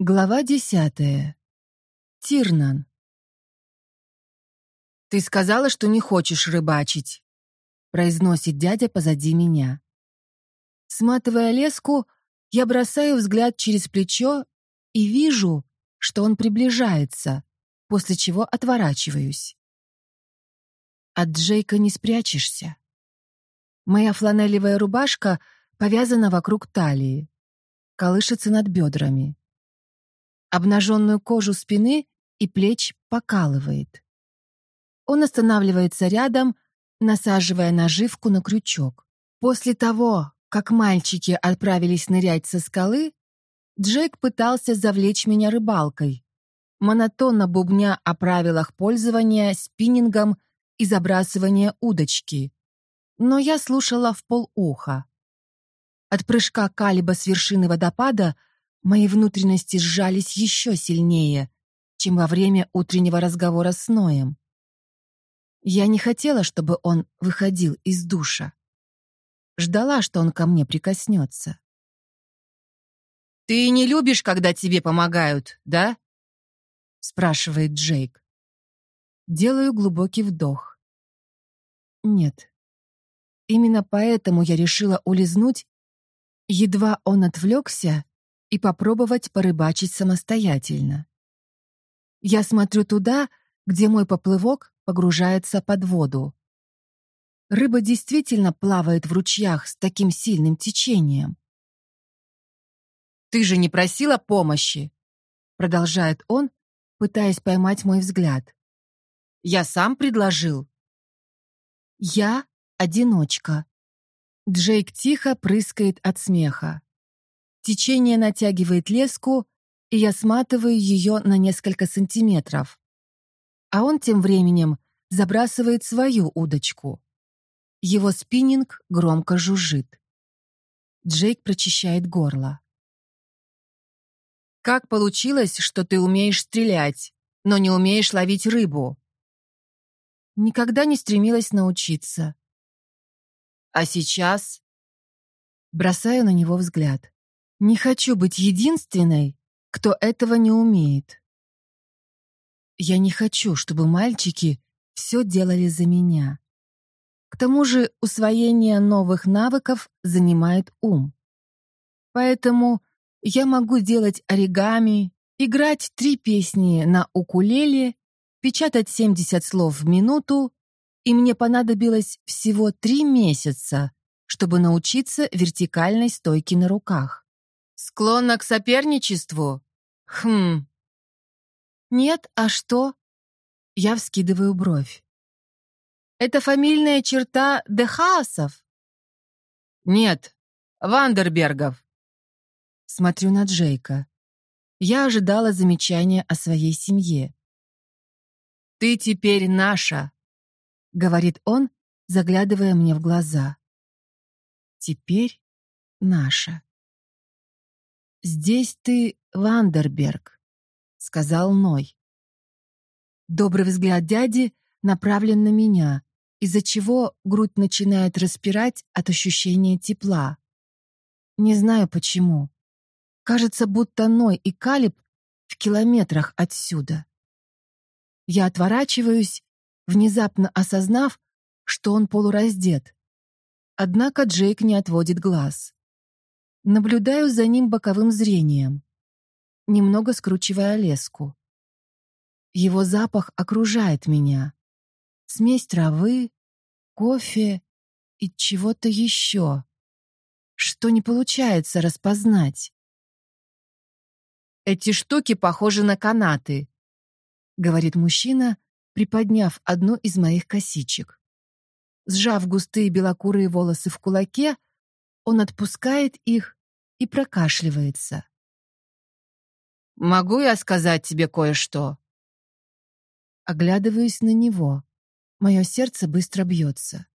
Глава десятая. Тирнан. «Ты сказала, что не хочешь рыбачить», — произносит дядя позади меня. Сматывая леску, я бросаю взгляд через плечо и вижу, что он приближается, после чего отворачиваюсь. От Джейка не спрячешься. Моя фланелевая рубашка повязана вокруг талии, колышется над бедрами. Обнаженную кожу спины и плеч покалывает. Он останавливается рядом, насаживая наживку на крючок. После того, как мальчики отправились нырять со скалы, Джейк пытался завлечь меня рыбалкой, монотонно бубня о правилах пользования спиннингом и забрасывания удочки. Но я слушала в полуха. От прыжка Калиба с вершины водопада Мои внутренности сжались еще сильнее, чем во время утреннего разговора с Ноем. Я не хотела, чтобы он выходил из душа. Ждала, что он ко мне прикоснется. «Ты не любишь, когда тебе помогают, да?» спрашивает Джейк. Делаю глубокий вдох. Нет. Именно поэтому я решила улизнуть, едва он отвлекся и попробовать порыбачить самостоятельно. Я смотрю туда, где мой поплывок погружается под воду. Рыба действительно плавает в ручьях с таким сильным течением. «Ты же не просила помощи!» Продолжает он, пытаясь поймать мой взгляд. «Я сам предложил». «Я одиночка». Джейк тихо прыскает от смеха. Течение натягивает леску, и я сматываю ее на несколько сантиметров. А он тем временем забрасывает свою удочку. Его спиннинг громко жужжит. Джейк прочищает горло. «Как получилось, что ты умеешь стрелять, но не умеешь ловить рыбу?» Никогда не стремилась научиться. «А сейчас?» Бросаю на него взгляд. Не хочу быть единственной, кто этого не умеет. Я не хочу, чтобы мальчики все делали за меня. К тому же усвоение новых навыков занимает ум. Поэтому я могу делать оригами, играть три песни на укулеле, печатать 70 слов в минуту, и мне понадобилось всего три месяца, чтобы научиться вертикальной стойке на руках. Склонна к соперничеству? Хм. Нет, а что? Я вскидываю бровь. Это фамильная черта Дехаасов? Нет, Вандербергов. Смотрю на Джейка. Я ожидала замечания о своей семье. «Ты теперь наша», — говорит он, заглядывая мне в глаза. «Теперь наша». «Здесь ты Вандерберг», — сказал Ной. Добрый взгляд дяди направлен на меня, из-за чего грудь начинает распирать от ощущения тепла. Не знаю почему. Кажется, будто Ной и Калиб в километрах отсюда. Я отворачиваюсь, внезапно осознав, что он полураздет. Однако Джейк не отводит глаз. Наблюдаю за ним боковым зрением, немного скручивая леску. Его запах окружает меня. Смесь травы, кофе и чего-то еще, что не получается распознать. «Эти штуки похожи на канаты», — говорит мужчина, приподняв одну из моих косичек. Сжав густые белокурые волосы в кулаке, он отпускает их и прокашливается. «Могу я сказать тебе кое-что?» Оглядываюсь на него. Мое сердце быстро бьется.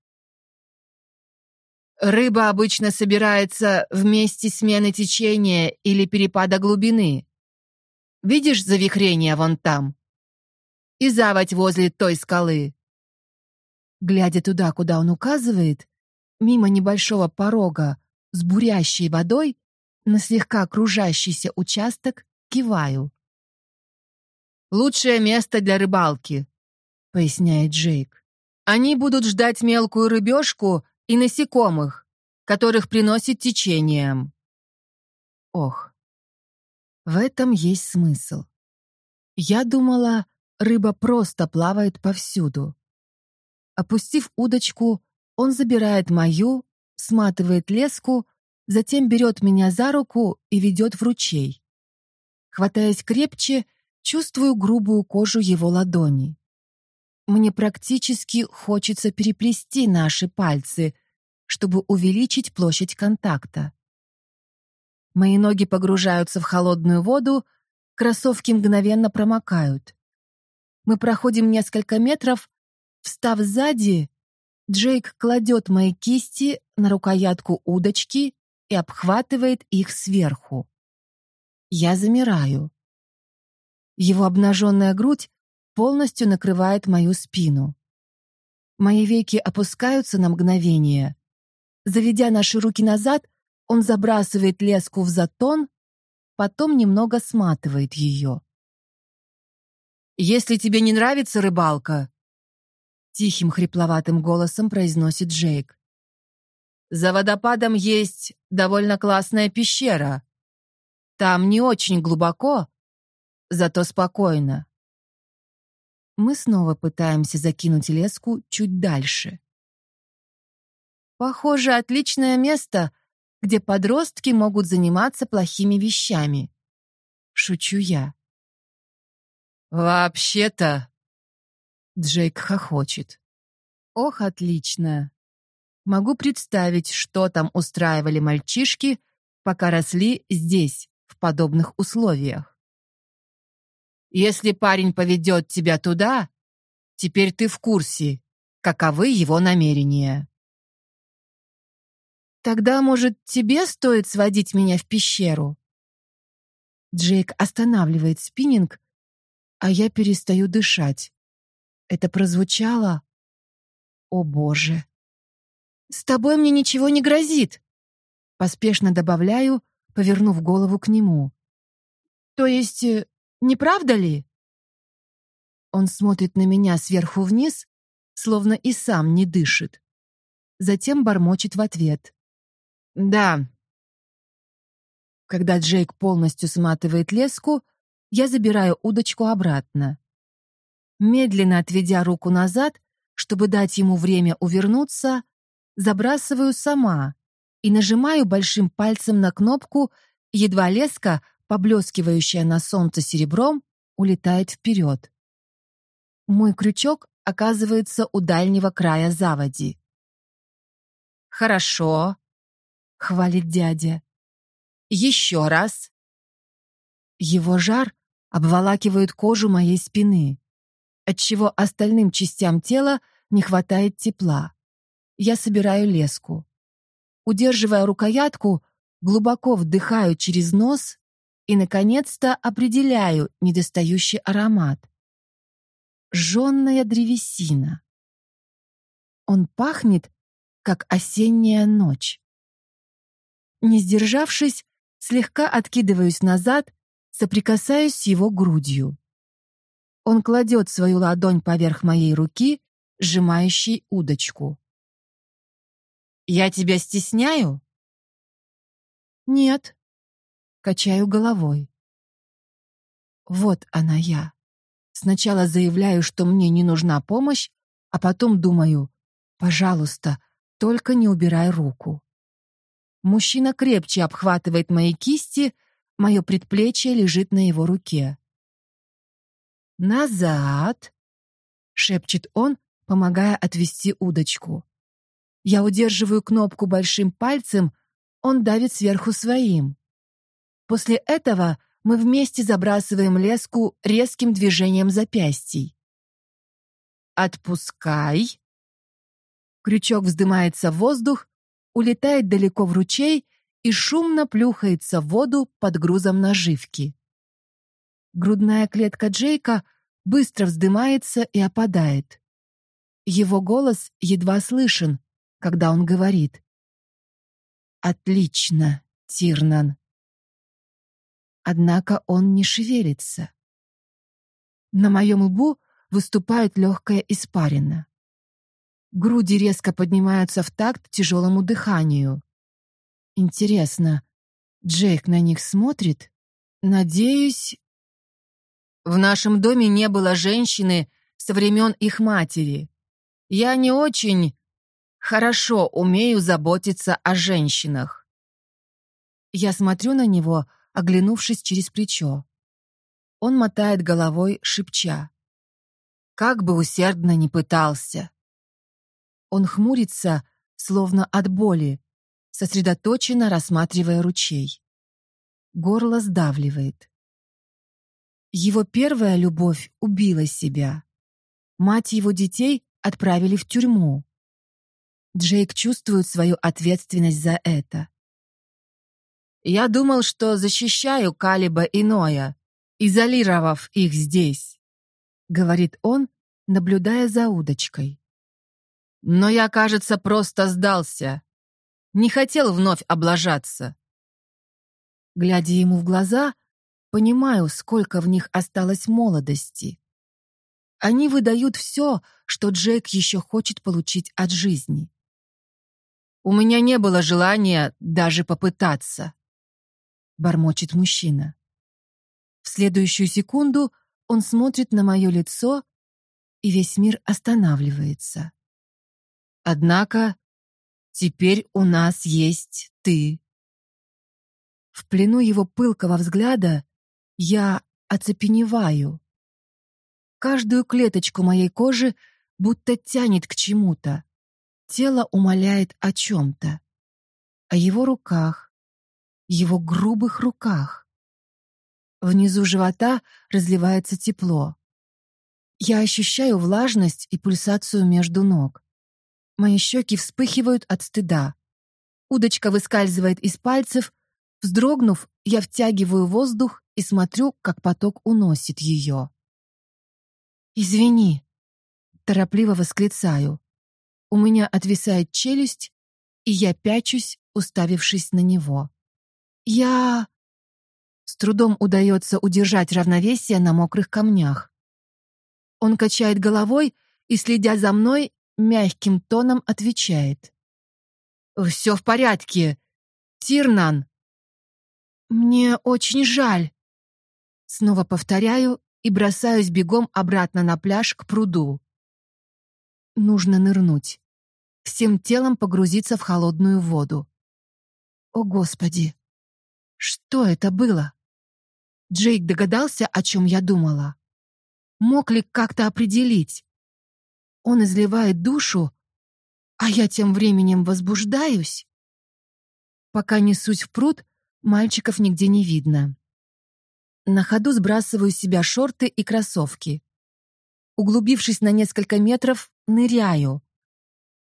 Рыба обычно собирается в месте смены течения или перепада глубины. Видишь завихрение вон там? И заводь возле той скалы. Глядя туда, куда он указывает, мимо небольшого порога с бурящей водой, на слегка кружащийся участок киваю. «Лучшее место для рыбалки», — поясняет Джейк. «Они будут ждать мелкую рыбешку и насекомых, которых приносит течением». Ох, в этом есть смысл. Я думала, рыба просто плавает повсюду. Опустив удочку, он забирает мою, сматывает леску, затем берет меня за руку и ведет в ручей. Хватаясь крепче, чувствую грубую кожу его ладони. Мне практически хочется переплести наши пальцы, чтобы увеличить площадь контакта. Мои ноги погружаются в холодную воду, кроссовки мгновенно промокают. Мы проходим несколько метров, встав сзади, Джейк кладет мои кисти на рукоятку удочки и обхватывает их сверху. Я замираю. Его обнаженная грудь полностью накрывает мою спину. Мои веки опускаются на мгновение. Заведя наши руки назад, он забрасывает леску в затон, потом немного сматывает ее. «Если тебе не нравится рыбалка», — тихим хрипловатым голосом произносит Джейк, «за водопадом есть довольно классная пещера. Там не очень глубоко, зато спокойно». Мы снова пытаемся закинуть леску чуть дальше. «Похоже, отличное место», где подростки могут заниматься плохими вещами. Шучу я. «Вообще-то...» Джейк хохочет. «Ох, отлично. Могу представить, что там устраивали мальчишки, пока росли здесь, в подобных условиях. Если парень поведет тебя туда, теперь ты в курсе, каковы его намерения». Тогда, может, тебе стоит сводить меня в пещеру? Джейк останавливает спиннинг, а я перестаю дышать. Это прозвучало... О, Боже! С тобой мне ничего не грозит. Поспешно добавляю, повернув голову к нему. То есть, э, не правда ли? Он смотрит на меня сверху вниз, словно и сам не дышит. Затем бормочет в ответ. «Да». Когда Джейк полностью сматывает леску, я забираю удочку обратно. Медленно отведя руку назад, чтобы дать ему время увернуться, забрасываю сама и нажимаю большим пальцем на кнопку, едва леска, поблескивающая на солнце серебром, улетает вперед. Мой крючок оказывается у дальнего края заводи. «Хорошо», хвалит дядя. Еще раз. Его жар обволакивает кожу моей спины, отчего остальным частям тела не хватает тепла. Я собираю леску. Удерживая рукоятку, глубоко вдыхаю через нос и, наконец-то, определяю недостающий аромат. Жженная древесина. Он пахнет, как осенняя ночь. Не сдержавшись, слегка откидываюсь назад, соприкасаюсь с его грудью. Он кладет свою ладонь поверх моей руки, сжимающей удочку. «Я тебя стесняю?» «Нет», — качаю головой. Вот она я. Сначала заявляю, что мне не нужна помощь, а потом думаю, пожалуйста, только не убирай руку. Мужчина крепче обхватывает мои кисти, мое предплечье лежит на его руке. «Назад!» — шепчет он, помогая отвести удочку. Я удерживаю кнопку большим пальцем, он давит сверху своим. После этого мы вместе забрасываем леску резким движением запястий. «Отпускай!» Крючок вздымается в воздух, улетает далеко в ручей и шумно плюхается в воду под грузом наживки. Грудная клетка Джейка быстро вздымается и опадает. Его голос едва слышен, когда он говорит. «Отлично, Тирнан. Однако он не шевелится. На моем лбу выступает легкая испарина. Груди резко поднимаются в такт тяжелому дыханию. Интересно, Джейк на них смотрит? Надеюсь... В нашем доме не было женщины со времен их матери. Я не очень хорошо умею заботиться о женщинах. Я смотрю на него, оглянувшись через плечо. Он мотает головой, шепча. Как бы усердно ни пытался. Он хмурится, словно от боли, сосредоточенно рассматривая ручей. Горло сдавливает. Его первая любовь убила себя. Мать его детей отправили в тюрьму. Джейк чувствует свою ответственность за это. Я думал, что защищаю Калиба и Ноя, изолировав их здесь, говорит он, наблюдая за удочкой. Но я, кажется, просто сдался. Не хотел вновь облажаться. Глядя ему в глаза, понимаю, сколько в них осталось молодости. Они выдают все, что Джейк еще хочет получить от жизни. У меня не было желания даже попытаться бормочет мужчина. В следующую секунду он смотрит на мое лицо, и весь мир останавливается. Однако теперь у нас есть ты. В плену его пылкого взгляда я оцепеневаю. Каждую клеточку моей кожи будто тянет к чему-то. Тело умоляет о чем-то. О его руках, его грубых руках. Внизу живота разливается тепло. Я ощущаю влажность и пульсацию между ног. Мои щеки вспыхивают от стыда. Удочка выскальзывает из пальцев. Вздрогнув, я втягиваю воздух и смотрю, как поток уносит ее. «Извини», — торопливо восклицаю. У меня отвисает челюсть, и я пячусь, уставившись на него. Я... С трудом удается удержать равновесие на мокрых камнях. Он качает головой и, следя за мной, мягким тоном отвечает. «Все в порядке. Тирнан». «Мне очень жаль». Снова повторяю и бросаюсь бегом обратно на пляж к пруду. Нужно нырнуть. Всем телом погрузиться в холодную воду. О, Господи! Что это было? Джейк догадался, о чем я думала. Мог ли как-то определить? Он изливает душу, а я тем временем возбуждаюсь? Пока несусь в пруд, мальчиков нигде не видно. На ходу сбрасываю с себя шорты и кроссовки. Углубившись на несколько метров, ныряю.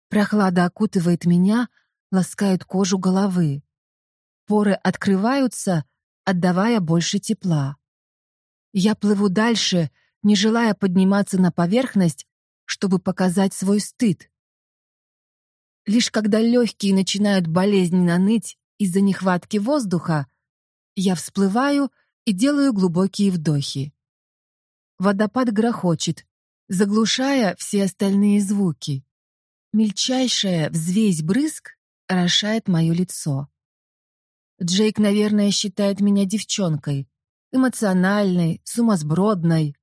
Прохлада окутывает меня, ласкает кожу головы. Поры открываются, отдавая больше тепла. Я плыву дальше, не желая подниматься на поверхность, чтобы показать свой стыд. Лишь когда легкие начинают болезненно ныть из-за нехватки воздуха, я всплываю и делаю глубокие вдохи. Водопад грохочет, заглушая все остальные звуки. Мельчайшая взвесь брызг орошает мое лицо. Джейк, наверное, считает меня девчонкой. Эмоциональной, сумасбродной.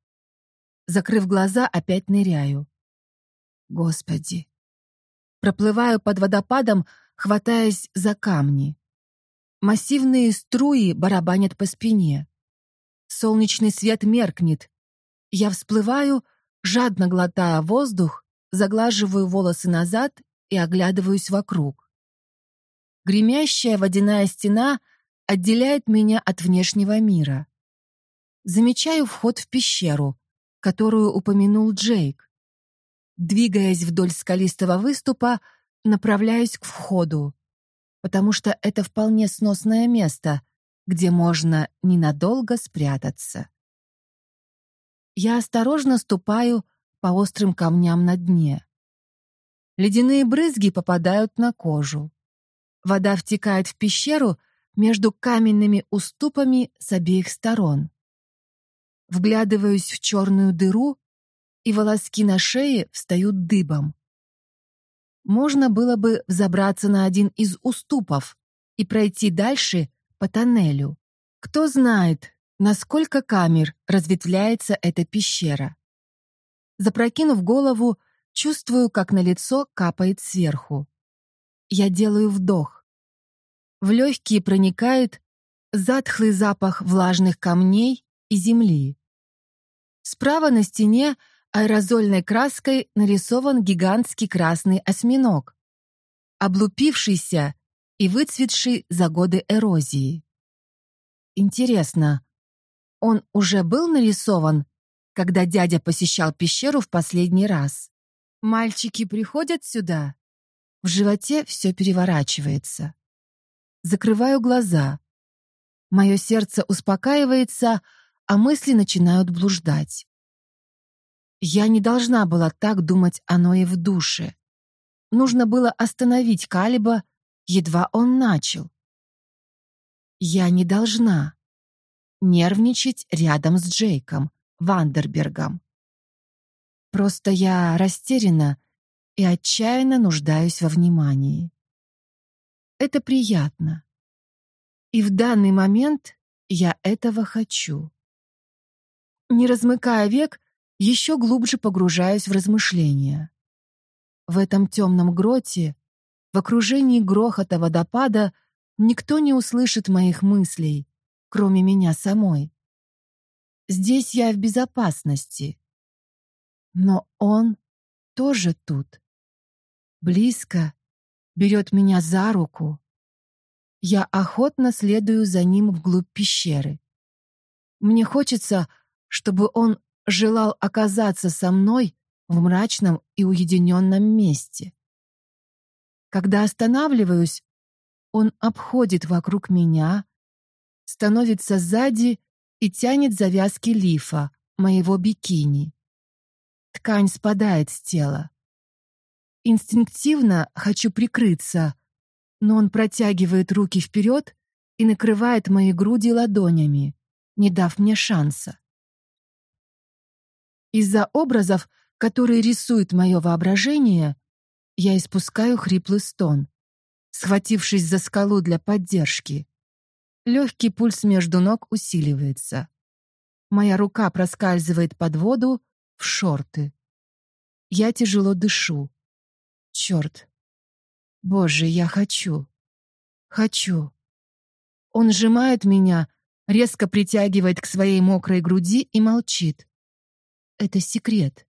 Закрыв глаза, опять ныряю. Господи. Проплываю под водопадом, хватаясь за камни. Массивные струи барабанят по спине. Солнечный свет меркнет. Я всплываю, жадно глотая воздух, заглаживаю волосы назад и оглядываюсь вокруг. Гремящая водяная стена отделяет меня от внешнего мира. Замечаю вход в пещеру, которую упомянул Джейк. Двигаясь вдоль скалистого выступа, направляюсь к входу, потому что это вполне сносное место, где можно ненадолго спрятаться. Я осторожно ступаю по острым камням на дне. Ледяные брызги попадают на кожу. Вода втекает в пещеру, между каменными уступами с обеих сторон. Вглядываюсь в черную дыру, и волоски на шее встают дыбом. Можно было бы взобраться на один из уступов и пройти дальше по тоннелю. Кто знает, насколько камер разветвляется эта пещера. Запрокинув голову, чувствую, как на лицо капает сверху. Я делаю вдох. В легкие проникает затхлый запах влажных камней и земли. Справа на стене аэрозольной краской нарисован гигантский красный осьминог, облупившийся и выцветший за годы эрозии. Интересно, он уже был нарисован, когда дядя посещал пещеру в последний раз? Мальчики приходят сюда? В животе все переворачивается. Закрываю глаза. Мое сердце успокаивается, а мысли начинают блуждать. Я не должна была так думать о Ное в душе. Нужно было остановить Калиба, едва он начал. Я не должна нервничать рядом с Джейком Вандербергом. Просто я растеряна и отчаянно нуждаюсь во внимании. Это приятно. И в данный момент я этого хочу. Не размыкая век, еще глубже погружаюсь в размышления. В этом темном гроте, в окружении грохота водопада, никто не услышит моих мыслей, кроме меня самой. Здесь я в безопасности. Но он тоже тут. Близко, берет меня за руку. Я охотно следую за ним вглубь пещеры. Мне хочется, чтобы он желал оказаться со мной в мрачном и уединенном месте. Когда останавливаюсь, он обходит вокруг меня, становится сзади и тянет завязки лифа, моего бикини. Ткань спадает с тела. Инстинктивно хочу прикрыться, но он протягивает руки вперед и накрывает мои груди ладонями, не дав мне шанса. Из-за образов, которые рисует мое воображение, я испускаю хриплый стон, схватившись за скалу для поддержки. Легкий пульс между ног усиливается. Моя рука проскальзывает под воду в шорты. Я тяжело дышу. Черт. Боже, я хочу. Хочу. Он сжимает меня, резко притягивает к своей мокрой груди и молчит. Это секрет.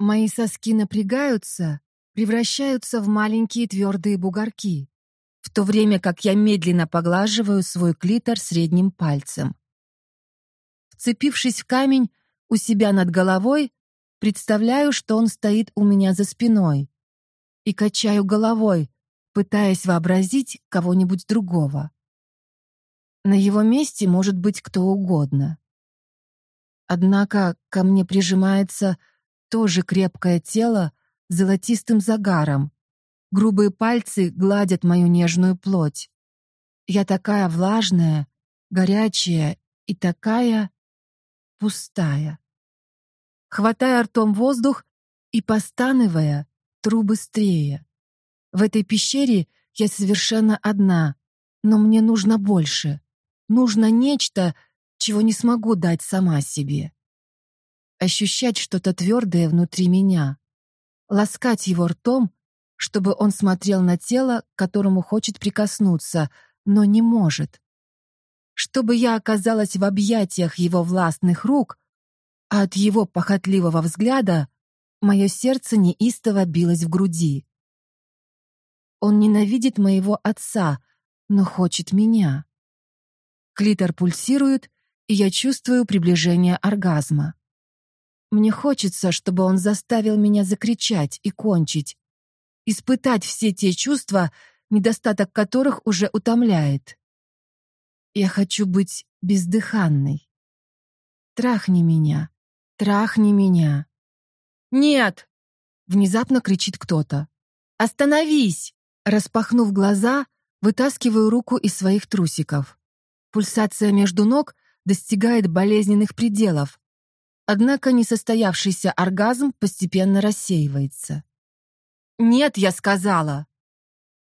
Мои соски напрягаются, превращаются в маленькие твердые бугорки, в то время как я медленно поглаживаю свой клитор средним пальцем. Вцепившись в камень у себя над головой, представляю, что он стоит у меня за спиной, и качаю головой, пытаясь вообразить кого-нибудь другого. На его месте может быть кто угодно. Однако ко мне прижимается тоже крепкое тело золотистым загаром. Грубые пальцы гладят мою нежную плоть. Я такая влажная, горячая и такая пустая. Хватая ртом воздух и постанывая, тру быстрее. В этой пещере я совершенно одна, но мне нужно больше. Нужно нечто, чего не смогу дать сама себе. Ощущать что-то твердое внутри меня. Ласкать его ртом, чтобы он смотрел на тело, к которому хочет прикоснуться, но не может. Чтобы я оказалась в объятиях его властных рук, а от его похотливого взгляда мое сердце неистово билось в груди. Он ненавидит моего отца, но хочет меня. Клитор пульсирует, и я чувствую приближение оргазма. Мне хочется, чтобы он заставил меня закричать и кончить, испытать все те чувства, недостаток которых уже утомляет. Я хочу быть бездыханной. Трахни меня, трахни меня. Нет! Внезапно кричит кто-то. Остановись! Распахнув глаза, Вытаскиваю руку из своих трусиков. Пульсация между ног достигает болезненных пределов. Однако несостоявшийся оргазм постепенно рассеивается. «Нет, я сказала!»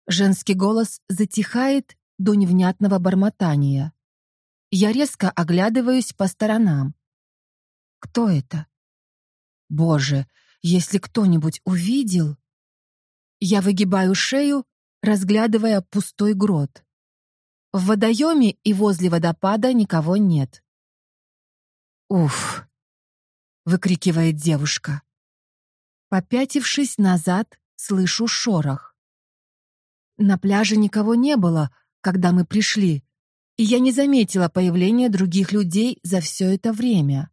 Женский голос затихает до невнятного бормотания. Я резко оглядываюсь по сторонам. Кто это? Боже, если кто-нибудь увидел... Я выгибаю шею, разглядывая пустой грот. В водоеме и возле водопада никого нет. «Уф!» — выкрикивает девушка. Попятившись назад, слышу шорох. На пляже никого не было, когда мы пришли, и я не заметила появления других людей за все это время.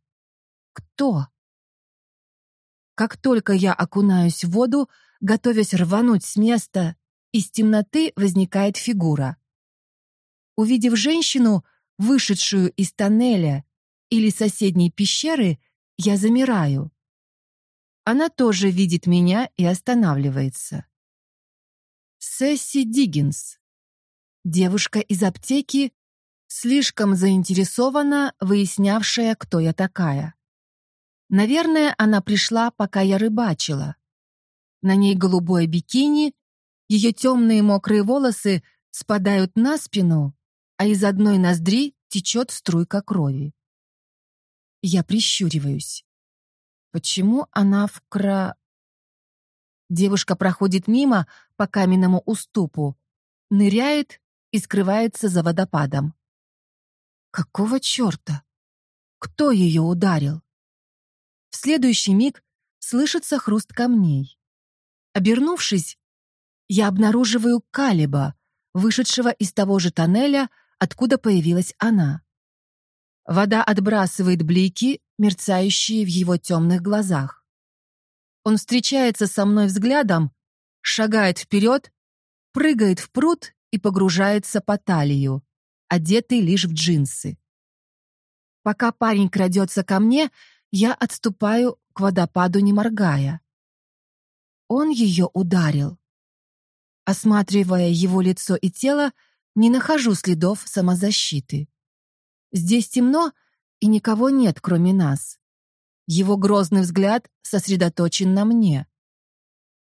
Кто? Как только я окунаюсь в воду, готовясь рвануть с места, из темноты возникает фигура. Увидев женщину, вышедшую из тоннеля или соседней пещеры, я замираю. Она тоже видит меня и останавливается. Сесси Диггинс. Девушка из аптеки, слишком заинтересована, выяснявшая, кто я такая. Наверное, она пришла, пока я рыбачила. На ней голубое бикини, ее темные мокрые волосы спадают на спину, а из одной ноздри течет струйка крови. Я прищуриваюсь. Почему она вкра... Девушка проходит мимо по каменному уступу, ныряет и скрывается за водопадом. Какого черта? Кто ее ударил? В следующий миг слышится хруст камней. Обернувшись, я обнаруживаю Калиба, вышедшего из того же тоннеля, откуда появилась она. Вода отбрасывает блики, мерцающие в его темных глазах. Он встречается со мной взглядом, шагает вперед, прыгает в пруд и погружается по талию, одетый лишь в джинсы. Пока парень крадется ко мне, я отступаю к водопаду, не моргая. Он ее ударил. Осматривая его лицо и тело, не нахожу следов самозащиты. Здесь темно, и никого нет, кроме нас. Его грозный взгляд сосредоточен на мне.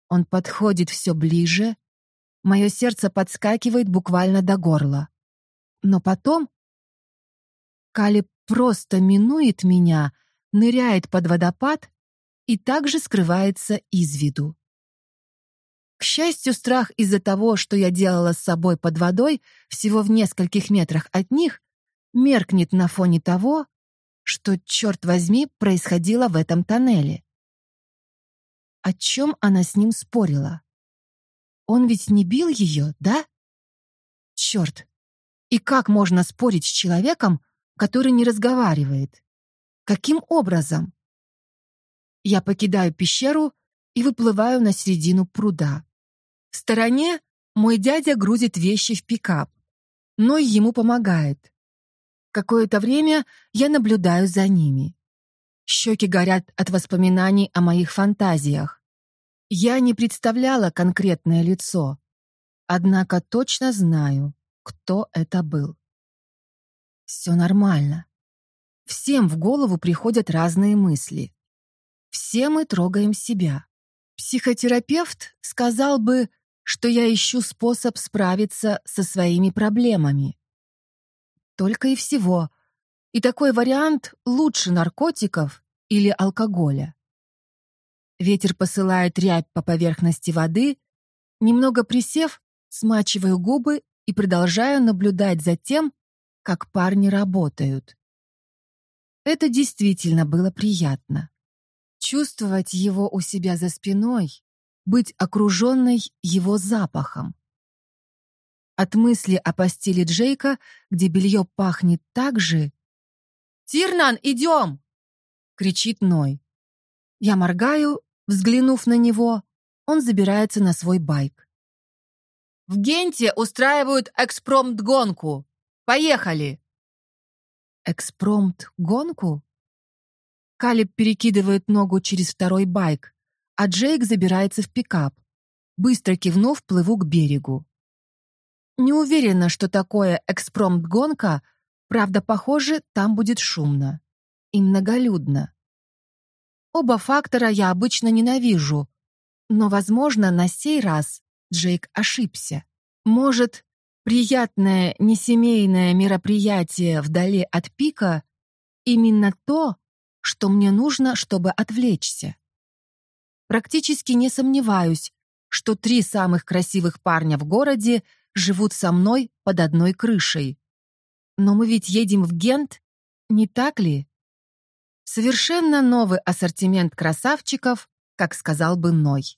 Он подходит все ближе. Мое сердце подскакивает буквально до горла. Но потом Кали просто минует меня, ныряет под водопад и также скрывается из виду. К счастью, страх из-за того, что я делала с собой под водой, всего в нескольких метрах от них, меркнет на фоне того, что, черт возьми, происходило в этом тоннеле. О чем она с ним спорила? Он ведь не бил ее, да? Черт! И как можно спорить с человеком, который не разговаривает? Каким образом? Я покидаю пещеру и выплываю на середину пруда. В стороне мой дядя грузит вещи в пикап, но ему помогает. Какое-то время я наблюдаю за ними. Щеки горят от воспоминаний о моих фантазиях. Я не представляла конкретное лицо, однако точно знаю, кто это был. Все нормально. Всем в голову приходят разные мысли. Все мы трогаем себя. Психотерапевт сказал бы, что я ищу способ справиться со своими проблемами. Только и всего. И такой вариант лучше наркотиков или алкоголя. Ветер посылает рябь по поверхности воды, немного присев, смачиваю губы и продолжаю наблюдать за тем, как парни работают. Это действительно было приятно. Чувствовать его у себя за спиной, быть окруженной его запахом. От мысли о постели Джейка, где белье пахнет так же... «Тирнан, идем!» — кричит Ной. Я моргаю, взглянув на него, он забирается на свой байк. «В Генте устраивают экспромт-гонку. Поехали!» «Экспромт-гонку?» Калиб перекидывает ногу через второй байк, а Джейк забирается в пикап. Быстро кивнув, плыву к берегу. Не уверена, что такое экспромт-гонка, правда, похоже, там будет шумно и многолюдно. Оба фактора я обычно ненавижу, но, возможно, на сей раз Джейк ошибся. Может, приятное несемейное мероприятие вдали от пика именно то, что мне нужно, чтобы отвлечься. Практически не сомневаюсь, что три самых красивых парня в городе живут со мной под одной крышей. Но мы ведь едем в Гент, не так ли? Совершенно новый ассортимент красавчиков, как сказал бы Ной.